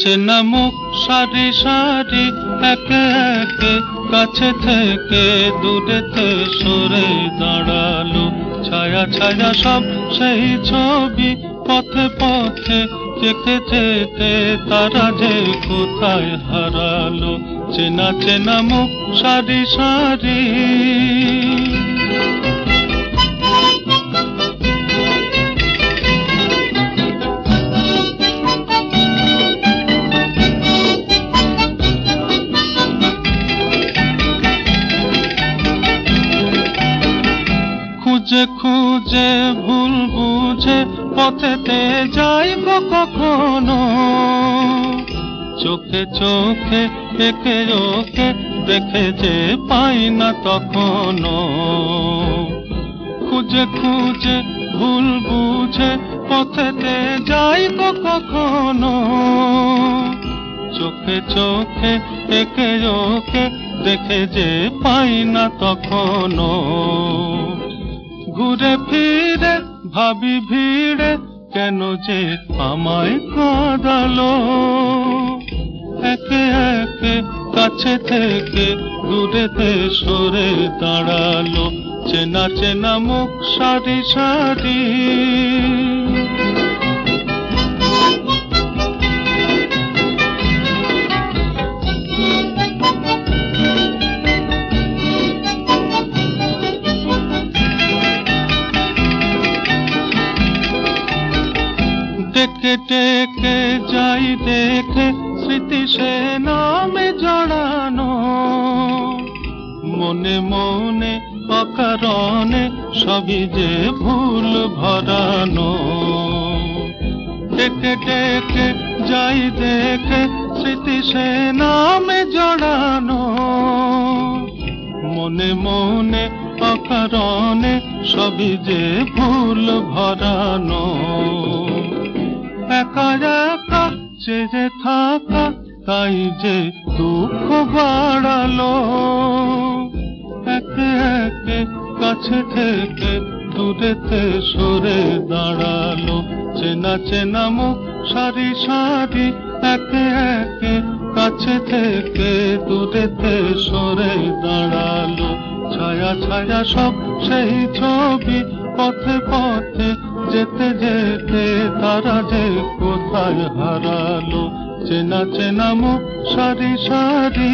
চেনা মুখ সারি সারি একে একে, কাছে থেকে দূরেতে সরে দাঁড়াল। ছায়া ছায়া সব সেই ছবি, পথে পথে যেতে যেতে তারা যে কোথায় হারালো। চেনা চেনা মুখ সারি সারি খুঁজে খুঁজে, ভুল বুঝে পথেতে যাইব কখনো। চোখে চোখে, একে ওকে দেখে যে পাই না তখনো। খুঁজে খুঁজে, ভুল বুঝে পথেতে যাইব কখনো। চোখে চোখে, একে ওকে দেখে যে পাই না তখনো। ঘুরে ফিরে, ভাবি ভিড়ে, কেন যে আমায় কাঁদালো? একে একে কাছে থেকে দূরেতে সরে দাঁড়াল, চেনা চেনা মুখ সারি সারি ডেকে ডেকে যাই দেখে স্মৃতি সে নামে জড়ানো। মনে মনে অকারণে সবই যে ভুল ভরানো। ডেকে ডেকে যাই দেখে স্মৃতি সে নামে জড়ানো। মনে মনে অকারণে সবই যে ভুল ভরানো। একা একা চেয়ে থাকা, তাই যে দুঃখ বাড়ালো। একে একে কাছে থেকে দূরেতে সরে দাঁড়াল। চেনা চেনা মুখ, সারি সারি একে একে কাছে থেকে দূরেতে সরে দাঁড়াল। ছায়া ছায়া সব সেই ছবি, পথে পথে যেতে যেতে তারা যে কোথায় হারালো চেনা চেনা মুখ সারি সারি।